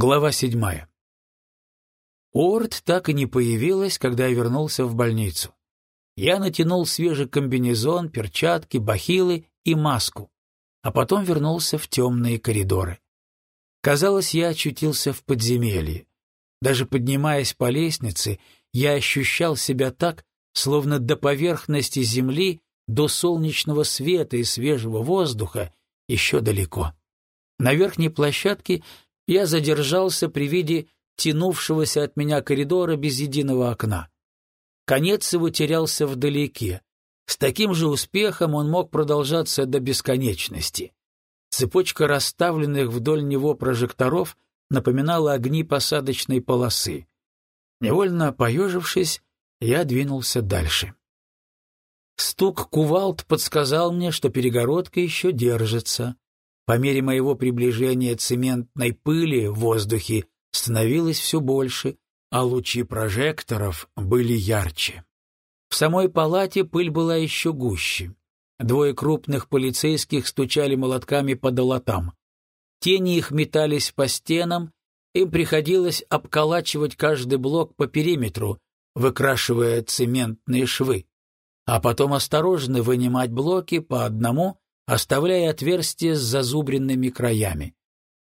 Глава седьмая. Уорд так и не появилась, когда я вернулся в больницу. Я натянул свежий комбинезон, перчатки, бахилы и маску, а потом вернулся в темные коридоры. Казалось, я очутился в подземелье. Даже поднимаясь по лестнице, я ощущал себя так, словно до поверхности земли, до солнечного света и свежего воздуха еще далеко. На верхней площадке я задержался при виде тянувшегося от меня коридора без единого окна. Конец его терялся вдалеке. С таким же успехом он мог продолжаться до бесконечности. Цепочка расставленных вдоль него прожекторов напоминала огни посадочной полосы. Невольно поежившись, я двинулся дальше. Стук кувалд подсказал мне, что перегородка еще держится. По мере моего приближения цементной пыли в воздухе становилось все больше, а лучи прожекторов были ярче. В самой палате пыль была еще гуще. Двое крупных полицейских стучали молотками по долотам. Тени их метались по стенам, им приходилось обколачивать каждый блок по периметру, выкрашивая цементные швы, а потом осторожно вынимать блоки по одному, оставляя отверстия с зазубренными краями.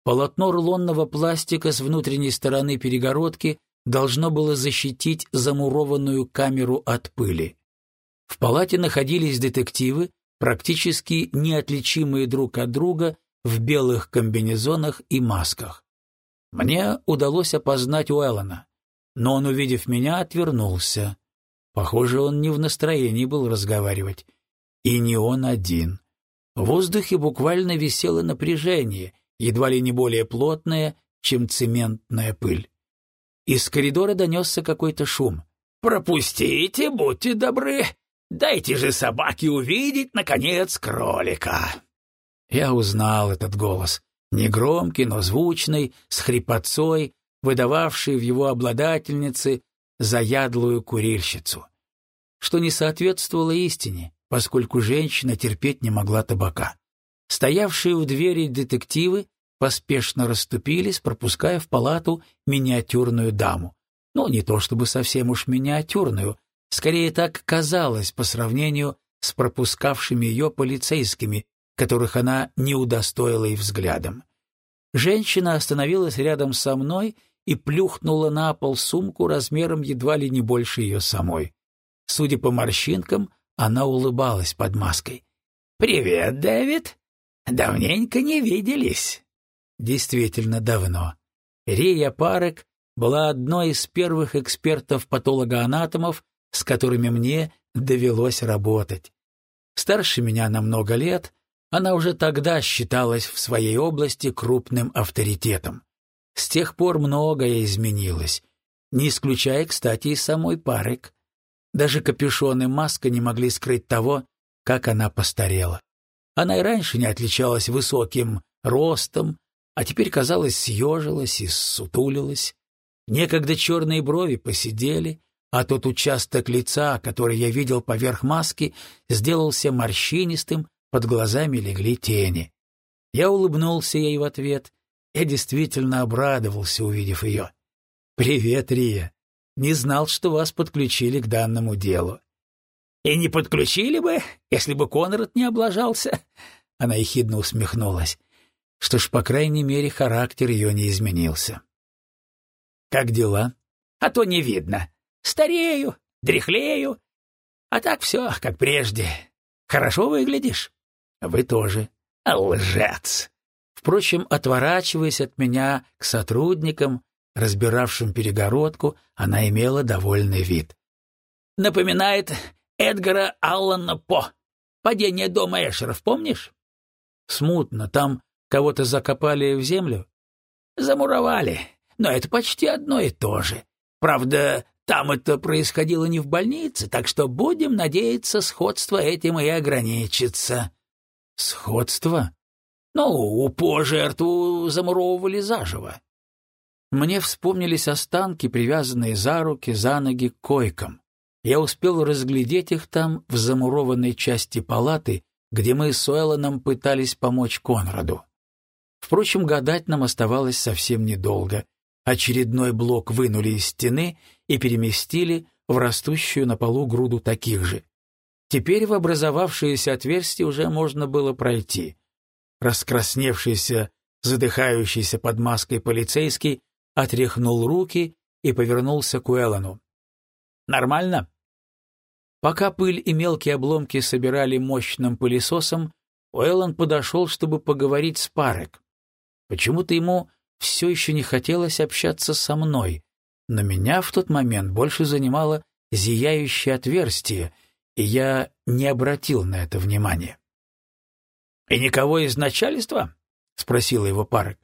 Полотно рулонного пластика с внутренней стороны перегородки должно было защитить замурованную камеру от пыли. В палате находились детективы, практически неотличимые друг от друга в белых комбинезонах и масках. Мне удалось опознать Уэллона, но он, увидев меня, отвернулся. Похоже, он не в настроении был разговаривать. И не он один. В воздухе буквально висело напряжение, едва ли не более плотное, чем цементная пыль. Из коридора донесся какой-то шум. «Пропустите, будьте добры! Дайте же собаке увидеть, наконец, кролика!» Я узнал этот голос. Негромкий, но звучный, с хрипотцой, выдававший в его обладательнице заядлую курильщицу, что не соответствовало истине, поскольку женщина терпеть не могла табака. Стоявшие у двери детективы поспешно расступились, пропуская в палату миниатюрную даму. Но не то чтобы совсем уж миниатюрную, скорее так казалось по сравнению с пропускавшими ее полицейскими, которых она не удостоила и взглядом. Женщина остановилась рядом со мной и плюхнула на пол сумку размером едва ли не больше ее самой. Судя по морщинкам, она улыбалась под маской. «Привет, Дэвид! Давненько не виделись!» Действительно давно. Рия Парек была одной из первых экспертов-патологоанатомов, с которыми мне довелось работать. Старше меня на много лет, она уже тогда считалась в своей области крупным авторитетом. С тех пор многое изменилось, не исключая, кстати, и самой Парек. Даже капюшон и маска не могли скрыть того, как она постарела. Она и раньше не отличалась высоким ростом, а теперь, казалось, съежилась и сутулилась. Некогда черные брови посидели, а тот участок лица, который я видел поверх маски, сделался морщинистым, под глазами легли тени. Я улыбнулся ей в ответ. Я действительно обрадовался, увидев ее. «Привет, Рия. Не знал, что вас подключили к данному делу». «И не подключили бы, если бы Конрад не облажался?» Она ехидно усмехнулась что ж, по крайней мере, характер ее не изменился. «Как дела?» «А то не видно. Старею, дряхлею. А так все, как прежде. Хорошо выглядишь?» «Вы тоже». «Лжец!» Впрочем, отворачиваясь от меня к сотрудникам, разбиравшим перегородку, она имела довольный вид. «Напоминает Эдгара Аллана По. Падение дома Эшеров, помнишь?» «Смутно. Там Кого-то закопали в землю? Замуровали. Но это почти одно и то же. Правда, там это происходило не в больнице, так что будем надеяться, сходство этим и ограничится. Сходство? Ну, у По жертву замуровывали заживо. Мне вспомнились останки, привязанные за руки, за ноги к койкам. Я успел разглядеть их там, в замурованной части палаты, где мы с Уэллоном пытались помочь Конраду. Впрочем, гадать нам оставалось совсем недолго. Очередной блок вынули из стены и переместили в растущую на полу груду таких же. Теперь в образовавшееся отверстие уже можно было пройти. Раскрасневшийся, задыхающийся под маской полицейский отряхнул руки и повернулся к Уэллону. «Нормально?» Пока пыль и мелкие обломки собирали мощным пылесосом, Уэллон подошел, чтобы поговорить с Парек. Почему-то ему все еще не хотелось общаться со мной, но меня в тот момент больше занимало зияющее отверстие, и я не обратил на это внимания. — И никого из начальства? — спросила его Парек. —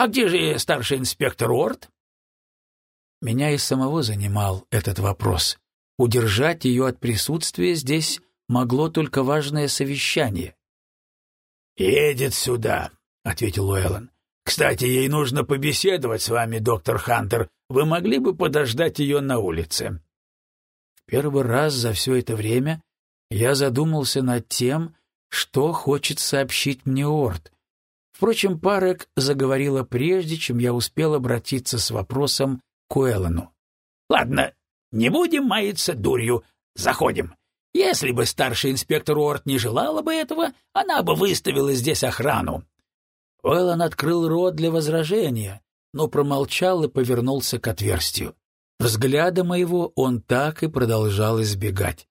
А где же старший инспектор Уорд? Меня и самого занимал этот вопрос. Удержать ее от присутствия здесь могло только важное совещание. «Едет сюда», — ответил Уэллон. «Кстати, ей нужно побеседовать с вами, доктор Хантер. Вы могли бы подождать ее на улице?» В первый раз за все это время я задумался над тем, что хочет сообщить мне Орд. Впрочем, Парек заговорила прежде, чем я успел обратиться с вопросом к Уэллону. «Ладно, не будем маяться дурью. Заходим. Если бы старший инспектор Уорд не желала бы этого, она бы выставила здесь охрану. Уэллон открыл рот для возражения, но промолчал и повернулся к отверстию. Взгляда моего он так и продолжал избегать.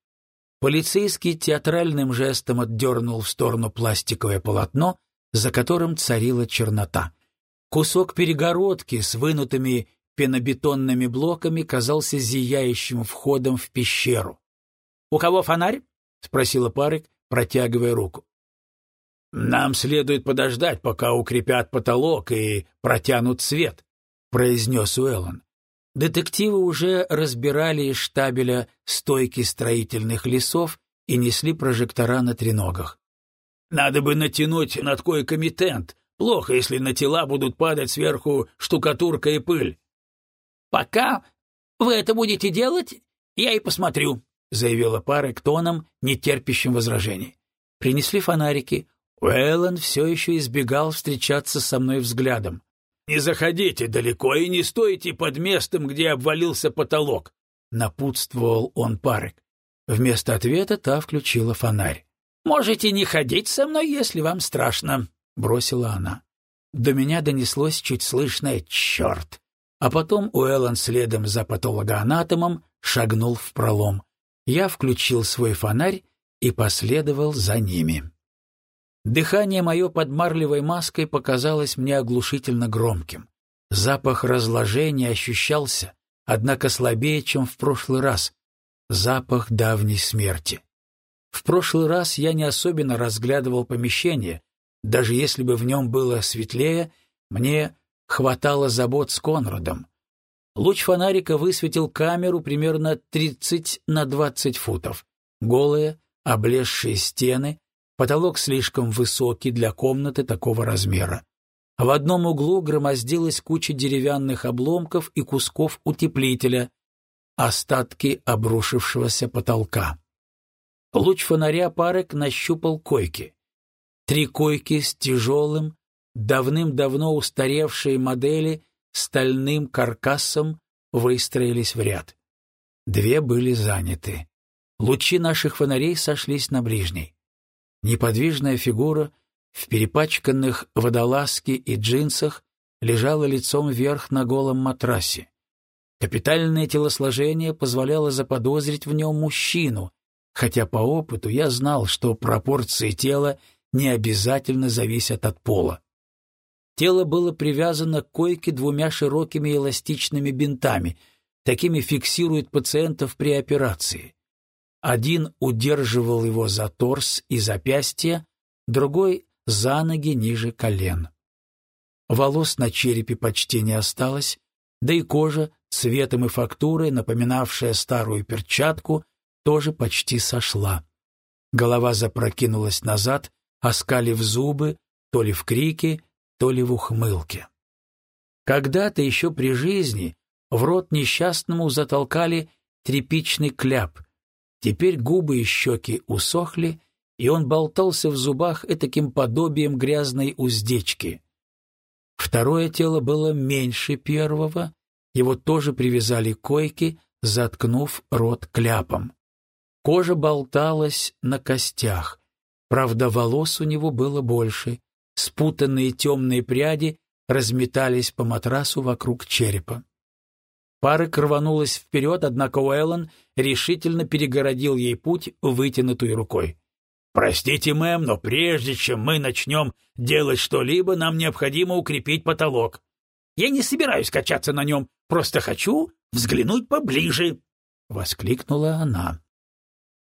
Полицейский театральным жестом отдернул в сторону пластиковое полотно, за которым царила чернота. Кусок перегородки с вынутыми пенобетонными блоками казался зияющим входом в пещеру. — У кого фонарь? — спросила Парик, протягивая руку. — Нам следует подождать, пока укрепят потолок и протянут свет, — произнес Уэллон. Детективы уже разбирали из штабеля стойки строительных лесов и несли прожектора на треногах. «Надо бы натянуть над койками тент. Плохо, если на тела будут падать сверху штукатурка и пыль. «Пока вы это будете делать, я и посмотрю», — заявила пара к тоном, нетерпящим возражений. Принесли фонарики. Уэллон все еще избегал встречаться со мной взглядом. «Не заходите далеко и не стойте под местом, где обвалился потолок», — напутствовал он Парек. Вместо ответа та включила фонарь. «Можете не ходить со мной, если вам страшно», — бросила она. До меня донеслось чуть слышное «черт». А потом Уэллон следом за патологоанатомом шагнул в пролом. Я включил свой фонарь и последовал за ними. Дыхание мое под марлевой маской показалось мне оглушительно громким. Запах разложения ощущался, однако слабее, чем в прошлый раз. Запах давней смерти. В прошлый раз я не особенно разглядывал помещение, даже если бы в нем было светлее, мне хватало забот с Конрадом. Луч фонарика высветил камеру примерно 30 на 20 футов. Голые, облезшие стены, потолок слишком высокий для комнаты такого размера. В одном углу громоздилась куча деревянных обломков и кусков утеплителя, остатки обрушившегося потолка. Луч фонаря Парек нащупал койки. Три койки с тяжелым, давным-давно устаревшие модели стальным каркасом выстроились в ряд. Две были заняты. Лучи наших фонарей сошлись на ближней. Неподвижная фигура в перепачканных водолазке и джинсах лежала лицом вверх на голом матрасе. Капитальное телосложение позволяло заподозрить в нем мужчину, хотя по опыту я знал, что пропорции тела не обязательно зависят от пола. Тело было привязано к койке двумя широкими эластичными бинтами. Такими фиксируют пациентов при операции. Один удерживал его за торс и запястье, другой — за ноги ниже колен. Волос на черепе почти не осталось, да и кожа, цветом и фактурой, напоминавшая старую перчатку, тоже почти сошла. Голова запрокинулась назад, оскалив зубы, то ли в крике, то ли в ухмылке. Когда-то еще при жизни в рот несчастному затолкали тряпичный кляп. Теперь губы и щеки усохли, и он болтался в зубах этаким подобием грязной уздечки. Второе тело было меньше первого, его тоже привязали к койке, заткнув рот кляпом. Кожа болталась на костях, правда, волос у него было больше, спутанные темные пряди разметались по матрасу вокруг черепа. Пара рванулась вперед, однако Уэллон решительно перегородил ей путь вытянутой рукой. «Простите, мэм, но прежде чем мы начнем делать что-либо, нам необходимо укрепить потолок. Я не собираюсь качаться на нем, просто хочу взглянуть поближе», — воскликнула она.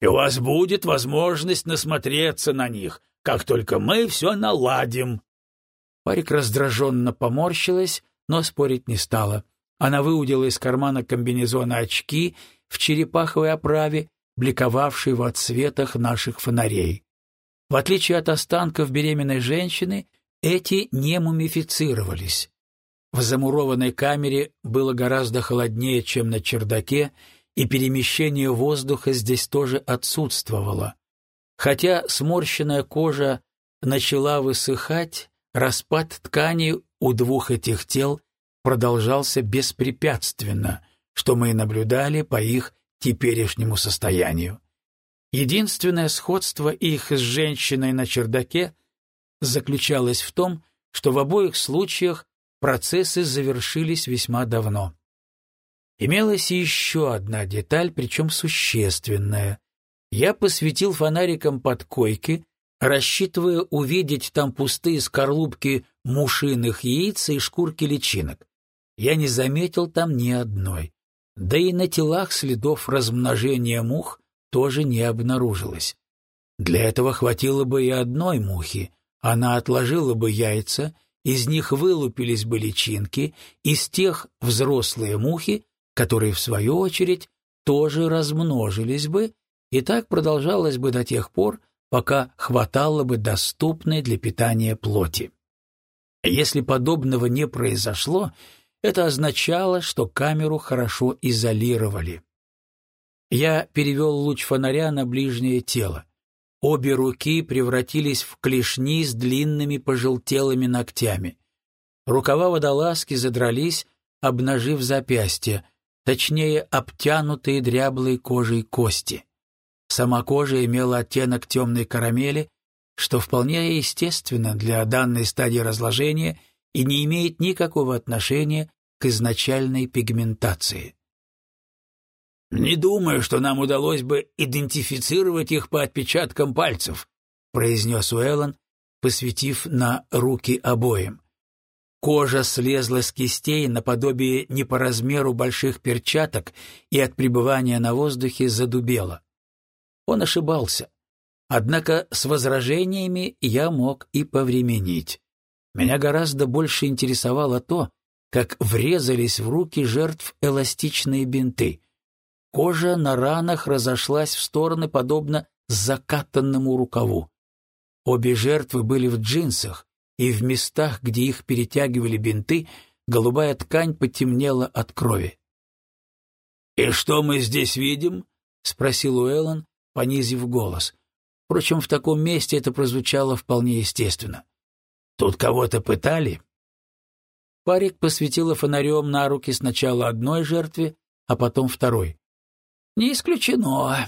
«И у вас будет возможность насмотреться на них, как только мы все наладим». Парик раздраженно поморщилась, но спорить не стала. Она выудила из кармана комбинезона очки в черепаховой оправе, бликовавшие в отсветах наших фонарей. В отличие от останков беременной женщины, эти не мумифицировались. В замурованной камере было гораздо холоднее, чем на чердаке, и перемещение воздуха здесь тоже отсутствовало. Хотя сморщенная кожа начала высыхать, распад ткани у двух этих тел продолжался беспрепятственно, что мы и наблюдали по их теперешнему состоянию. Единственное сходство их с женщиной на чердаке заключалось в том, что в обоих случаях процессы завершились весьма давно. Имелась еще одна деталь, причем существенная. Я посветил фонариком под койки, рассчитывая увидеть там пустые скорлупки мушиных яиц и шкурки личинок я не заметил там ни одной. Да и на телах следов размножения мух тоже не обнаружилось. Для этого хватило бы и одной мухи. Она отложила бы яйца, из них вылупились бы личинки, из тех взрослые мухи, которые, в свою очередь, тоже размножились бы, и так продолжалось бы до тех пор, пока хватало бы доступной для питания плоти. Если подобного не произошло, это означало, что камеру хорошо изолировали. Я перевел луч фонаря на ближнее тело. Обе руки превратились в клешни с длинными пожелтелыми ногтями. Рукава водолазки задрались, обнажив запястья, точнее, обтянутые дряблой кожей кости. Сама кожа имела оттенок темной карамели, что вполне естественно для данной стадии разложения и не имеет никакого отношения к изначальной пигментации. «Не думаю, что нам удалось бы идентифицировать их по отпечаткам пальцев», произнес Уэллон, посветив на руки обоим. Кожа слезла с кистей наподобие не по размеру больших перчаток и от пребывания на воздухе задубела. Он ошибался. Однако с возражениями я мог и повременить. Меня гораздо больше интересовало то, как врезались в руки жертв эластичные бинты. Кожа на ранах разошлась в стороны, подобно закатанному рукаву. Обе жертвы были в джинсах, и в местах, где их перетягивали бинты, голубая ткань потемнела от крови. «И что мы здесь видим?» — спросил Уэллон, понизив голос. Впрочем, в таком месте это прозвучало вполне естественно. «Тут кого-то пытали?» Парик посветила фонарем на руки сначала одной жертве, а потом второй. «Не исключено.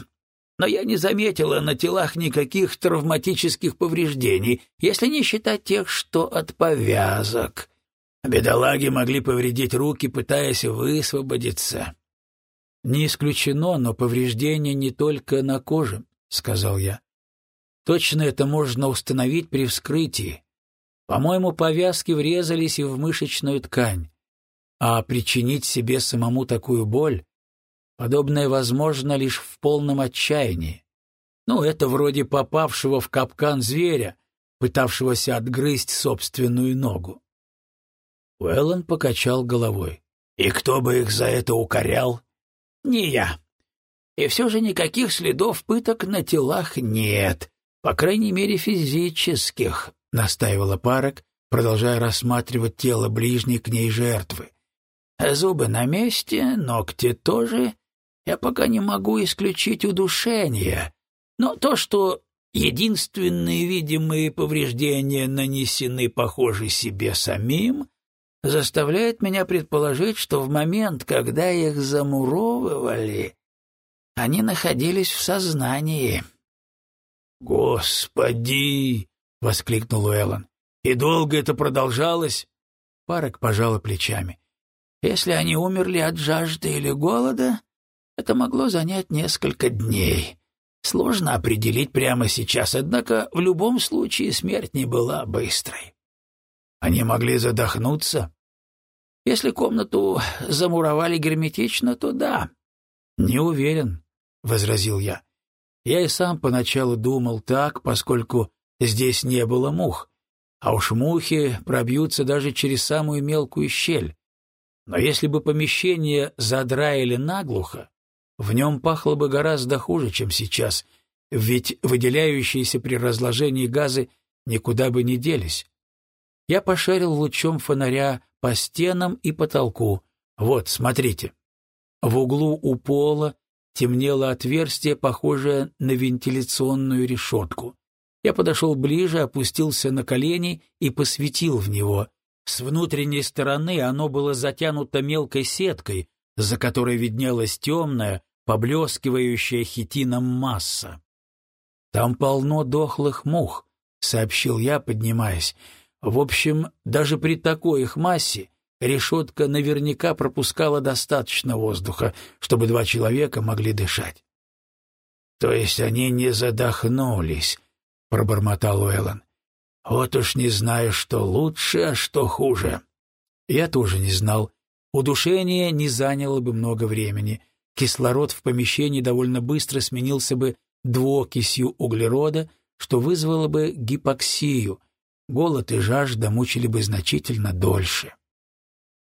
Но я не заметила на телах никаких травматических повреждений, если не считать тех, что от повязок. Бедолаги могли повредить руки, пытаясь высвободиться». «Не исключено, но повреждения не только на коже», — сказал я. «Точно это можно установить при вскрытии. По-моему, повязки врезались и в мышечную ткань. А причинить себе самому такую боль, подобное возможно лишь в полном отчаянии. Ну, это вроде попавшего в капкан зверя, пытавшегося отгрызть собственную ногу. Уэллон покачал головой. «И кто бы их за это укорял?» «Не я. И все же никаких следов пыток на телах нет, по крайней мере, физических. — настаивала Парок, продолжая рассматривать тело ближней к ней жертвы. «Зубы на месте, ногти тоже. Я пока не могу исключить удушение. Но то, что единственные видимые повреждения нанесены, похоже, себе самим, заставляет меня предположить, что в момент, когда их замуровывали, они находились в сознании. «Господи!» — воскликнул Уэллон. «И долго это продолжалось?» Парок пожала плечами. «Если они умерли от жажды или голода, это могло занять несколько дней. Сложно определить прямо сейчас, однако в любом случае смерть не была быстрой. Они могли задохнуться. Если комнату замуровали герметично, то да. Не уверен, возразил я. Я и сам поначалу думал так, поскольку здесь не было мух, а уж мухи пробьются даже через самую мелкую щель. Но если бы помещение задраили наглухо, в нем пахло бы гораздо хуже, чем сейчас, ведь выделяющиеся при разложении газы никуда бы не делись. Я пошарил лучом фонаря по стенам и потолку. Вот, смотрите. В углу у пола темнело отверстие, похожее на вентиляционную решетку. Я подошел ближе, опустился на колени и посветил в него. С внутренней стороны оно было затянуто мелкой сеткой, за которой виднелась темная, поблескивающая хитином масса. «Там полно дохлых мух», — сообщил я, поднимаясь. В общем, даже при такой их массе решетка наверняка пропускала достаточно воздуха, чтобы два человека могли дышать. — То есть они не задохнулись, — пробормотал Уэллон. — Вот уж не знаю, что лучше, а что хуже. Я тоже не знал. Удушение не заняло бы много времени. Кислород в помещении довольно быстро сменился бы двуокисью углерода, что вызвало бы гипоксию — голод и жажда мучили бы значительно дольше.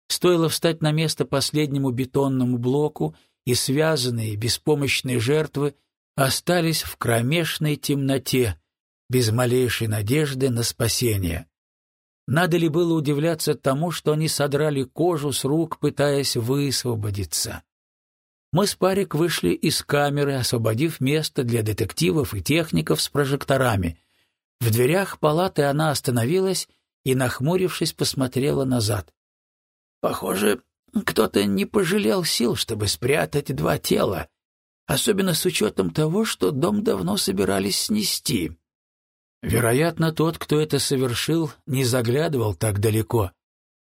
Стоило встать на место последнему бетонному блоку, и связанные, беспомощные жертвы остались в кромешной темноте, без малейшей надежды на спасение. Надо ли было удивляться тому, что они содрали кожу с рук, пытаясь высвободиться? Мы с Парик вышли из камеры, освободив место для детективов и техников с прожекторами — в дверях палаты она остановилась и, нахмурившись, посмотрела назад. «Похоже, кто-то не пожалел сил, чтобы спрятать два тела, особенно с учетом того, что дом давно собирались снести. Вероятно, тот, кто это совершил, не заглядывал так далеко.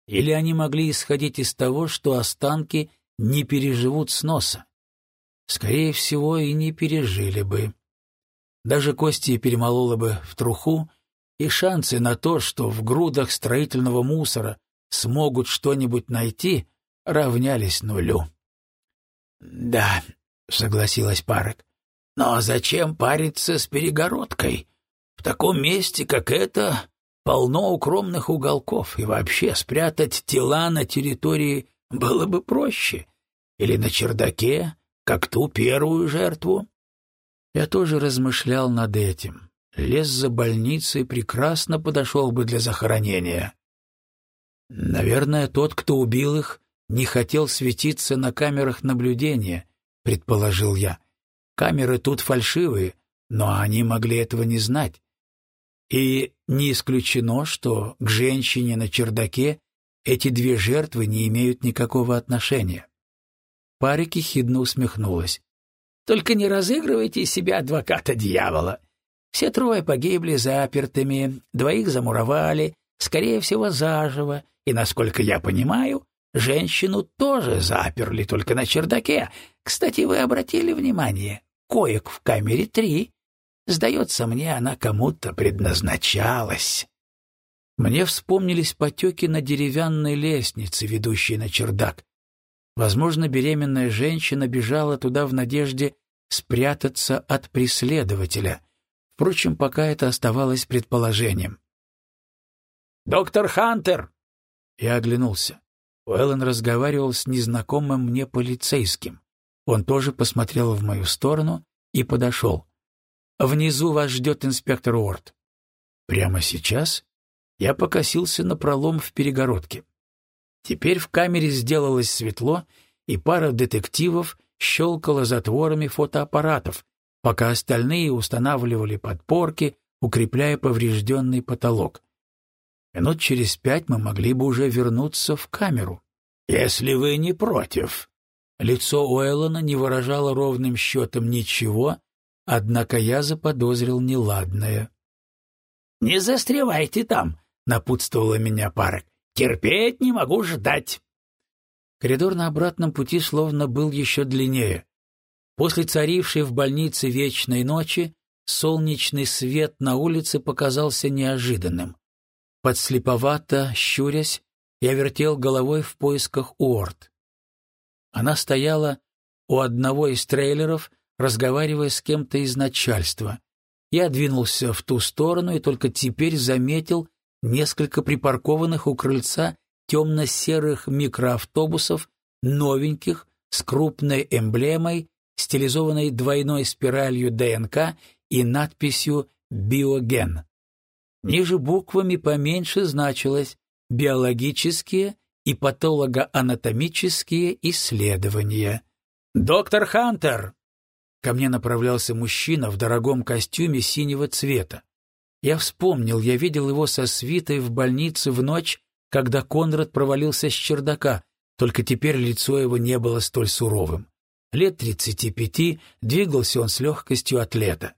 Или они могли исходить из того, что останки не переживут сноса. Скорее всего, и не пережили бы. Даже кости перемололо бы в труху, и шансы на то, что в грудах строительного мусора смогут что-нибудь найти, равнялись нулю. — Да, — согласилась Парек, — но зачем париться с перегородкой? В таком месте, как это, полно укромных уголков, и вообще спрятать тела на территории было бы проще. Или на чердаке, как ту первую жертву. Я тоже размышлял над этим. Лес за больницей прекрасно подошел бы для захоронения. Наверное, тот, кто убил их, не хотел светиться на камерах наблюдения, предположил я. Камеры тут фальшивые, но они могли этого не знать. И не исключено, что к женщине на чердаке эти две жертвы не имеют никакого отношения. Парики хидно усмехнулась. Только не разыгрывайте из себя адвоката дьявола. Все трое погибли запертыми, двоих замуровали, скорее всего, заживо, и, насколько я понимаю, женщину тоже заперли только на чердаке. Кстати, вы обратили внимание, коек в камере три. Сдается мне, она кому-то предназначалась. Мне вспомнились потеки на деревянной лестнице, ведущей на чердак. Возможно, беременная женщина бежала туда в надежде спрятаться от преследователя. Впрочем, пока это оставалось предположением. «Доктор Хантер!» Я оглянулся. Уэллен разговаривал с незнакомым мне полицейским. Он тоже посмотрел в мою сторону и подошел. «Внизу вас ждет инспектор Уорд». Прямо сейчас я покосился на пролом в перегородке. Теперь в камере сделалось светло, и пара детективов щелкала затворами фотоаппаратов, пока остальные устанавливали подпорки, укрепляя поврежденный потолок. Минут через пять мы могли бы уже вернуться в камеру. Если вы не против. Лицо Уэллона не выражало ровным счетом ничего, однако я заподозрил неладное. «Не застревайте там», — напутствовала меня Парк. «Терпеть не могу ждать». Коридор на обратном пути словно был еще длиннее. После царившей в больнице вечной ночи солнечный свет на улице показался неожиданным. Подслеповато, щурясь, я вертел головой в поисках Уорд. Она стояла у одного из трейлеров, разговаривая с кем-то из начальства. Я двинулся в ту сторону и только теперь заметил несколько припаркованных у крыльца темно-серых микроавтобусов, новеньких, с крупной эмблемой, стилизованной двойной спиралью ДНК и надписью «Биоген». Ниже буквами поменьше значилось «Биологические и патологоанатомические исследования». «Доктор Хантер!» Ко мне направлялся мужчина в дорогом костюме синего цвета. Я вспомнил, я видел его со свитой в больнице в ночь, когда Конрад провалился с чердака, только теперь лицо его не было столь суровым. Лет тридцати пяти, двигался он с легкостью атлета.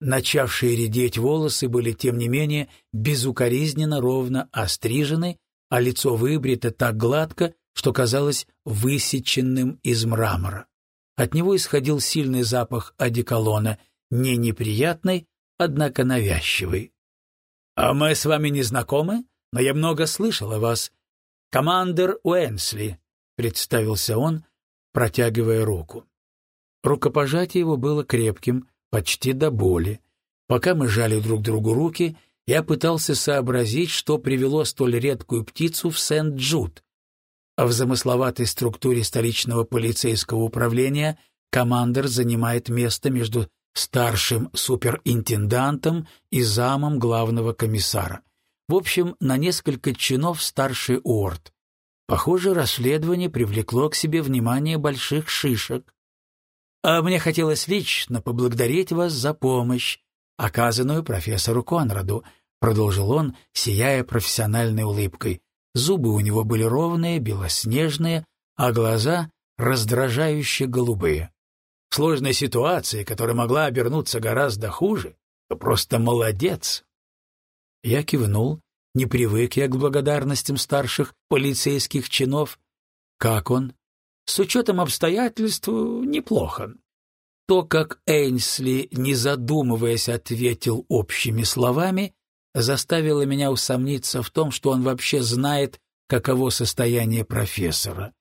Начавшие редеть волосы были, тем не менее, безукоризненно ровно острижены, а лицо выбрито так гладко, что казалось высеченным из мрамора. От него исходил сильный запах одеколона, не неприятный, однако навязчивый. «А мы с вами не знакомы, но я много слышал о вас. Командер Уэнсли», — представился он, протягивая руку. Рукопожатие его было крепким, почти до боли. Пока мы жали друг другу руки, я пытался сообразить, что привело столь редкую птицу в Сент-Джуд. А в замысловатой структуре столичного полицейского управления командир занимает место между старшим суперинтендантом и замом главного комиссара. В общем, на несколько чинов старший Уорд. Похоже, расследование привлекло к себе внимание больших шишек. А мне хотелось лично поблагодарить вас за помощь, оказанную профессору Конраду, продолжил он, сияя профессиональной улыбкой. Зубы у него были ровные, белоснежные, а глаза раздражающе голубые. Сложной ситуации, которая могла обернуться гораздо хуже, то просто молодец. Я кивнул, не привык я к благодарностям старших полицейских чинов. Как он? С учетом обстоятельств неплохо. То, как Эйнсли, не задумываясь, ответил общими словами, заставило меня усомниться в том, что он вообще знает, каково состояние профессора.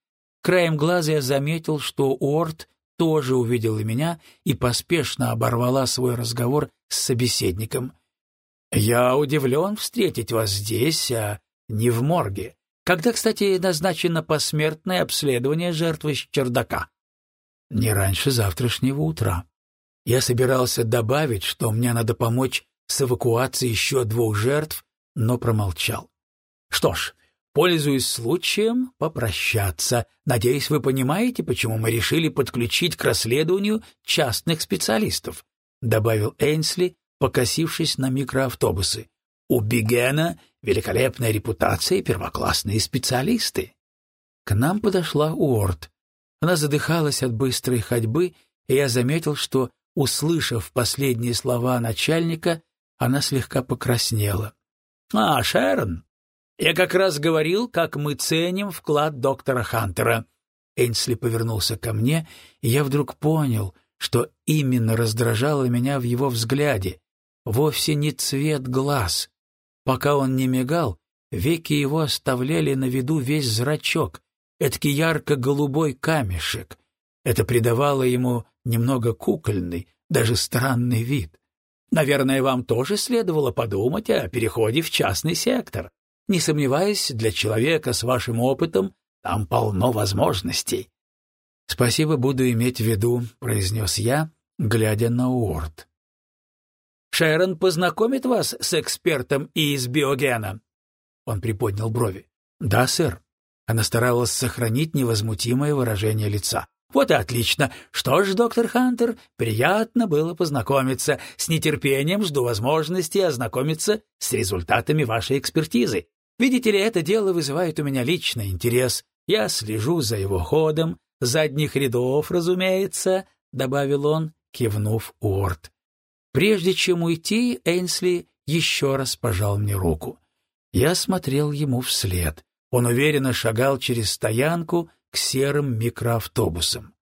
Краем глаза я заметил, что Уорд тоже увидела меня и поспешно оборвала свой разговор с собеседником. «Я удивлен встретить вас здесь, а не в морге. Когда, кстати, назначено посмертное обследование жертвы с чердака? Не раньше завтрашнего утра. Я собирался добавить, что мне надо помочь с эвакуацией еще двух жертв, но промолчал. Что ж, пользуясь случаем, попрощаться. Надеюсь, вы понимаете, почему мы решили подключить к расследованию частных специалистов, добавил Эйнсли, покосившись на микроавтобусы. У Бигена великолепная репутация и первоклассные специалисты. К нам подошла Уорд. Она задыхалась от быстрой ходьбы, и я заметил, что, услышав последние слова начальника, она слегка покраснела. — А, Шерон, я как раз говорил, как мы ценим вклад доктора Хантера. Эйнсли повернулся ко мне, и я вдруг понял, что именно раздражало меня в его взгляде. Вовсе не цвет глаз, Пока он не мигал, веки его оставляли на виду весь зрачок, эдакий ярко-голубой камешек. Это придавало ему немного кукольный, даже странный вид. Наверное, вам тоже следовало подумать о переходе в частный сектор. Не сомневаюсь, для человека с вашим опытом там полно возможностей. «Спасибо, буду иметь в виду», — произнес я, глядя на Уорд. Шерон познакомит вас с экспертом из биогена?» Он приподнял брови. «Да, сэр». Она старалась сохранить невозмутимое выражение лица. Вот и отлично. Что ж, доктор Хантер, приятно было познакомиться. С нетерпением жду возможности ознакомиться с результатами вашей экспертизы. Видите ли, это дело вызывает у меня личный интерес. Я слежу за его ходом, задних рядов, разумеется, — добавил он, кивнув Уорд. Прежде чем уйти, Эйнсли еще раз пожал мне руку. Я смотрел ему вслед. Он уверенно шагал через стоянку к серым микроавтобусам.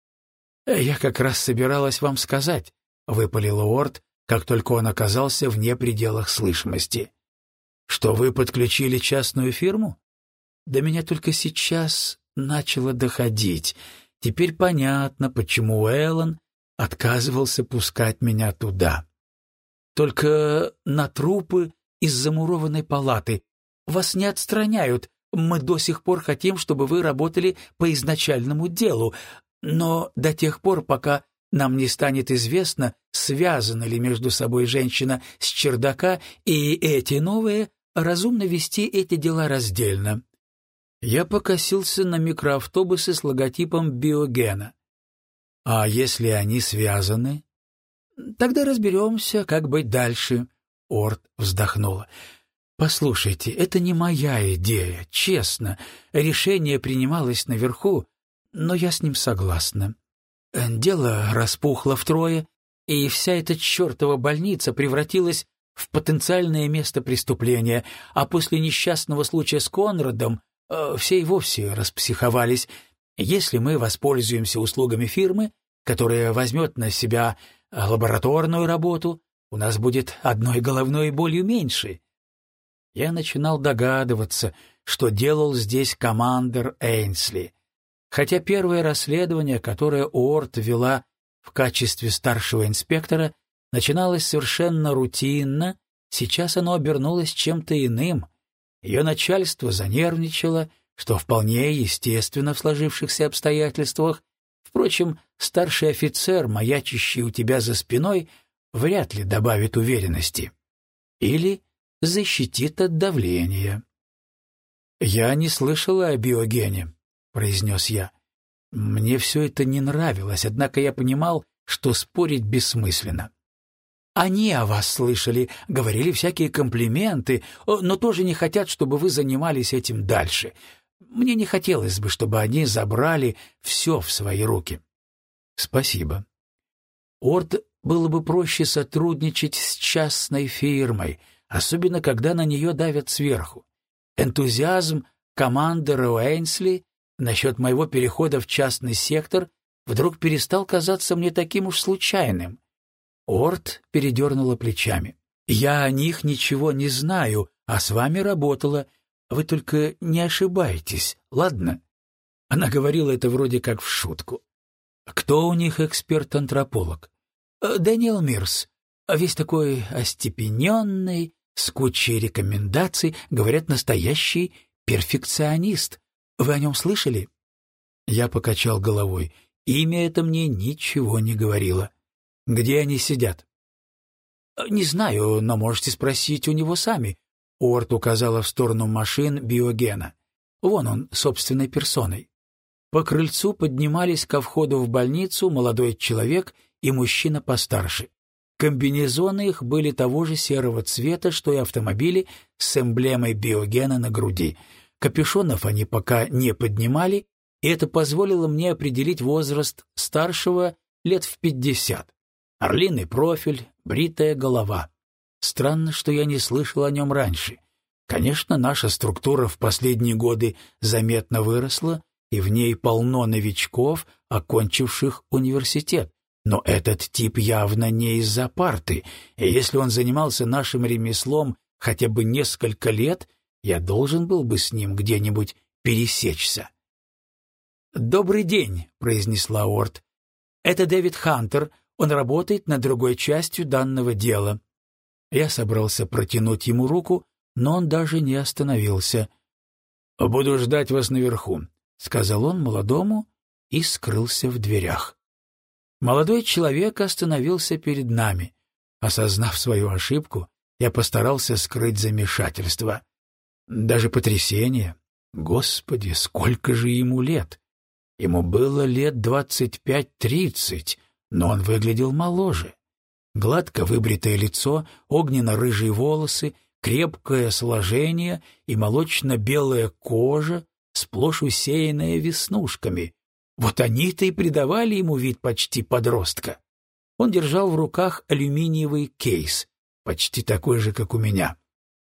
«Э, «Я как раз собиралась вам сказать», — выпалил Уорд, как только он оказался вне пределах слышимости. «Что вы подключили частную фирму?» До меня только сейчас начало доходить. Теперь понятно, почему Эллен отказывался пускать меня туда. Только на трупы из замурованной палаты. Вас не отстраняют. Мы до сих пор хотим, чтобы вы работали по изначальному делу, но до тех пор, пока нам не станет известно, связана ли между собой женщина с чердака и эти новые, разумно вести эти дела раздельно. Я покосился на микроавтобусы с логотипом биогена. А если они связаны? Тогда разберемся, как быть дальше. Орд вздохнула. Послушайте, это не моя идея, честно. Решение принималось наверху, но я с ним согласна. Дело распухло втрое, и вся эта чертова больница превратилась в потенциальное место преступления, а после несчастного случая с Конрадом э, все и вовсе распсиховались. Если мы воспользуемся услугами фирмы, которая возьмет на себя лабораторную работу, у нас будет одной головной болью меньше. Я начинал догадываться, что делал здесь командир Эйнсли. Хотя первое расследование, которое Уорд вела в качестве старшего инспектора, начиналось совершенно рутинно, сейчас оно обернулось чем-то иным. Ее начальство занервничало, что вполне естественно в сложившихся обстоятельствах, Впрочем, старший офицер, маячащий у тебя за спиной, вряд ли добавит уверенности. Или защитит от давления. «Я не слышала о биогене», — произнес я. Мне все это не нравилось, однако я понимал, что спорить бессмысленно. Они о вас слышали, говорили всякие комплименты, но тоже не хотят, чтобы вы занимались этим дальше. Мне не хотелось бы, чтобы они забрали все в свои руки. Спасибо. Орд было бы проще сотрудничать с частной фирмой, особенно когда на нее давят сверху. Энтузиазм командора Уэйнсли насчет моего перехода в частный сектор вдруг перестал казаться мне таким уж случайным. Орд передернула плечами. «Я о них ничего не знаю, а с вами работала, вы только не ошибайтесь, ладно?» Она говорила это вроде как в шутку. «Кто у них эксперт-антрополог?» «Э, «Дэниел Мирс. Весь такой остепененный, с кучей рекомендаций, говорят, настоящий перфекционист. Вы о нем слышали?» Я покачал головой. Имя это мне ничего не говорило. «Где они сидят?» «Э, «Не знаю, но можете спросить у него сами. Уорд указала в сторону машин биогена. Вон он, собственной персоной. По крыльцу поднимались ко входу в больницу молодой человек и мужчина постарше. Комбинезоны их были того же серого цвета, что и автомобили с эмблемой биогена на груди. Капюшонов они пока не поднимали, и это позволило мне определить возраст старшего лет в пятьдесят. Орлиный профиль, бритая голова. Странно, что я не слышал о нем раньше. Конечно, наша структура в последние годы заметно выросла, и в ней полно новичков, окончивших университет. Но этот тип явно не из-за парты, и если он занимался нашим ремеслом хотя бы несколько лет, я должен был бы с ним где-нибудь пересечься. «Добрый день», — произнесла Орт. «Это Дэвид Хантер, он работает над другой частью данного дела. Я собрался протянуть ему руку, но он даже не остановился. «Буду ждать вас наверху», — сказал он молодому и скрылся в дверях. Молодой человек остановился перед нами. Осознав свою ошибку, я постарался скрыть замешательство. Даже потрясение. Господи, сколько же ему лет! Ему было лет двадцать пять-тридцать, но он выглядел моложе. Гладко выбритое лицо, огненно-рыжие волосы, крепкое сложение и молочно-белая кожа, сплошь усеянная веснушками. Вот они-то и придавали ему вид почти подростка. Он держал в руках алюминиевый кейс, почти такой же, как у меня.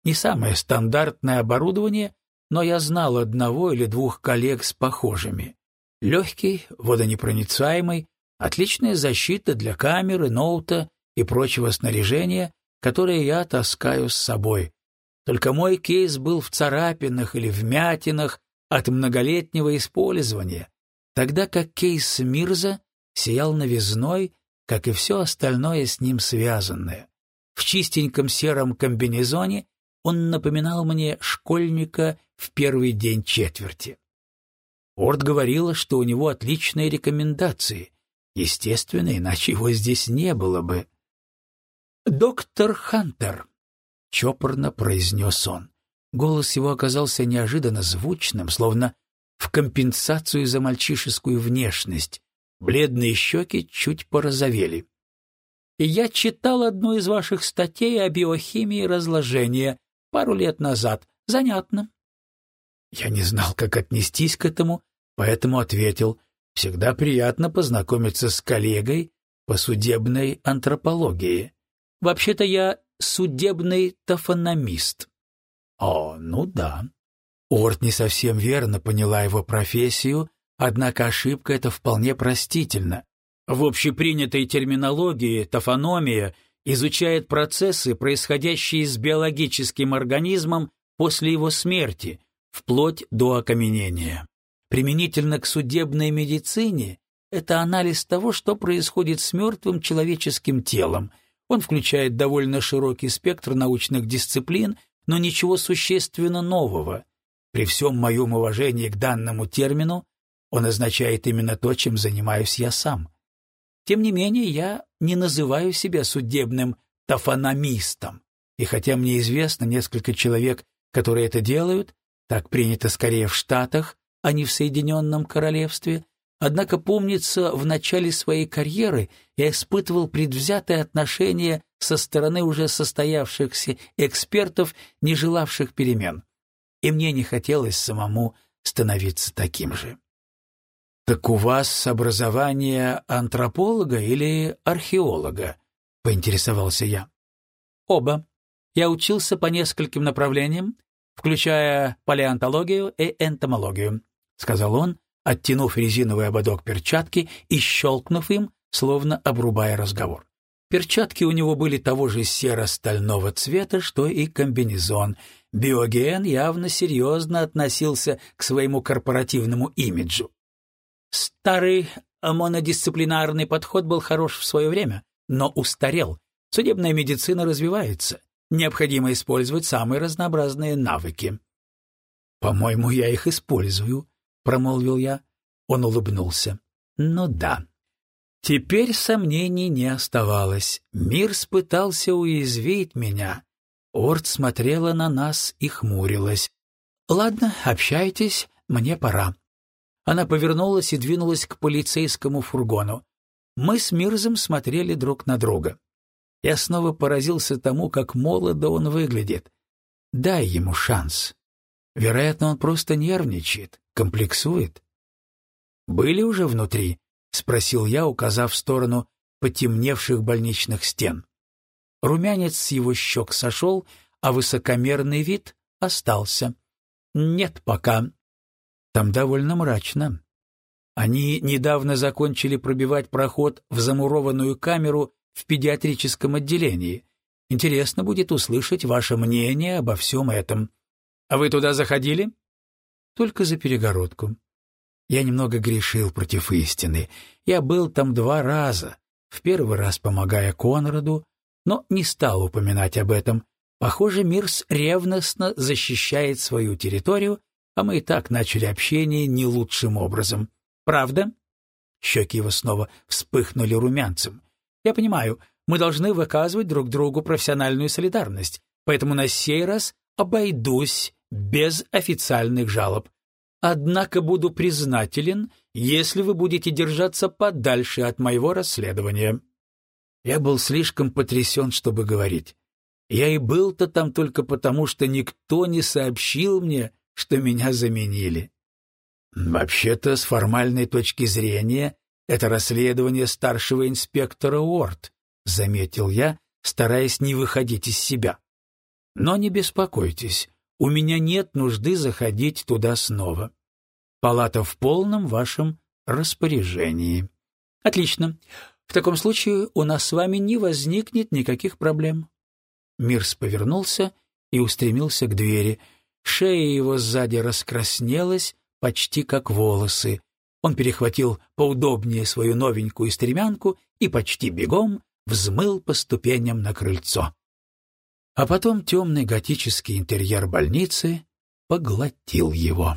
Не самое стандартное оборудование, но я знал одного или двух коллег с похожими. Легкий, водонепроницаемый, отличная защита для камеры, ноута и прочего снаряжения, которое я таскаю с собой. Только мой кейс был в царапинах или вмятинах от многолетнего использования, тогда как кейс Мирза сиял новизной, как и все остальное с ним связанное. В чистеньком сером комбинезоне он напоминал мне школьника в первый день четверти. Орд говорила, что у него отличные рекомендации. Естественно, иначе его здесь не было бы. «Доктор Хантер», — чопорно произнес он. Голос его оказался неожиданно звучным, словно в компенсацию за мальчишескую внешность. Бледные щеки чуть порозовели. «Я читал одну из ваших статей о биохимии разложения пару лет назад. Занятно». Я не знал, как отнестись к этому, поэтому ответил, «Всегда приятно познакомиться с коллегой по судебной антропологии. Вообще-то я судебный тофономист». «О, ну да». Орт не совсем верно поняла его профессию, однако ошибка эта вполне простительна. В общепринятой терминологии тофономия изучает процессы, происходящие с биологическим организмом после его смерти, вплоть до окаменения. Применительно к судебной медицине это анализ того, что происходит с мертвым человеческим телом. Он включает довольно широкий спектр научных дисциплин, но ничего существенно нового. При всем моем уважении к данному термину он означает именно то, чем занимаюсь я сам. Тем не менее, я не называю себя судебным тофономистом, и хотя мне известно несколько человек, которые это делают, так принято скорее в Штатах, а не в Соединенном Королевстве, однако, помнится, в начале своей карьеры я испытывал предвзятое отношение со стороны уже состоявшихся экспертов, не желавших перемен. И мне не хотелось самому становиться таким же. «Так у вас образование антрополога или археолога?» — поинтересовался я. «Оба. Я учился по нескольким направлениям, включая палеонтологию и энтомологию», — сказал он, оттянув резиновый ободок перчатки и щелкнув им, словно обрубая разговор. Перчатки у него были того же серо-стального цвета, что и комбинезон. Биоген явно серьезно относился к своему корпоративному имиджу. Старый монодисциплинарный подход был хорош в свое время, но устарел. Судебная медицина развивается. Необходимо использовать самые разнообразные навыки. «По-моему, я их использую», — промолвил я. Он улыбнулся. «Ну да, Теперь сомнений не оставалось. Мир пытался уязвить меня. Орд смотрела на нас и хмурилась. «Ладно, общайтесь, мне пора». Она повернулась и двинулась к полицейскому фургону. Мы с Мирзом смотрели друг на друга. Я снова поразился тому, как молодо он выглядит. Дай ему шанс. Вероятно, он просто нервничает, комплексует. Были уже внутри — спросил я, указав в сторону потемневших больничных стен. Румянец с его щек сошел, а высокомерный вид остался. «Нет пока. Там довольно мрачно. Они недавно закончили пробивать проход в замурованную камеру в педиатрическом отделении. Интересно будет услышать ваше мнение обо всем этом. А вы туда заходили?» «Только за перегородку. Я немного грешил против истины. Я был там два раза. В первый раз помогая Конраду, но не стал упоминать об этом. Похоже, Мирс ревностно защищает свою территорию, а мы и так начали общение не лучшим образом. Правда? Щеки его снова вспыхнули румянцем. Я понимаю, мы должны выказывать друг другу профессиональную солидарность, поэтому на сей раз обойдусь без официальных жалоб. Однако буду признателен, если вы будете держаться подальше от моего расследования». Я был слишком потрясен, чтобы говорить. Я и был-то там только потому, что никто не сообщил мне, что меня заменили. Вообще-то, с формальной точки зрения, это расследование старшего инспектора Уорд, заметил я, стараясь не выходить из себя. Но не беспокойтесь, у меня нет нужды заходить туда снова. Палата в полном вашем распоряжении. Отлично. В таком случае у нас с вами не возникнет никаких проблем. Мирс повернулся и устремился к двери. Шея его сзади раскраснелась, почти как волосы. Он перехватил поудобнее свою новенькую стремянку и почти бегом взмыл по ступеням на крыльцо. А потом темный готический интерьер больницы поглотил его.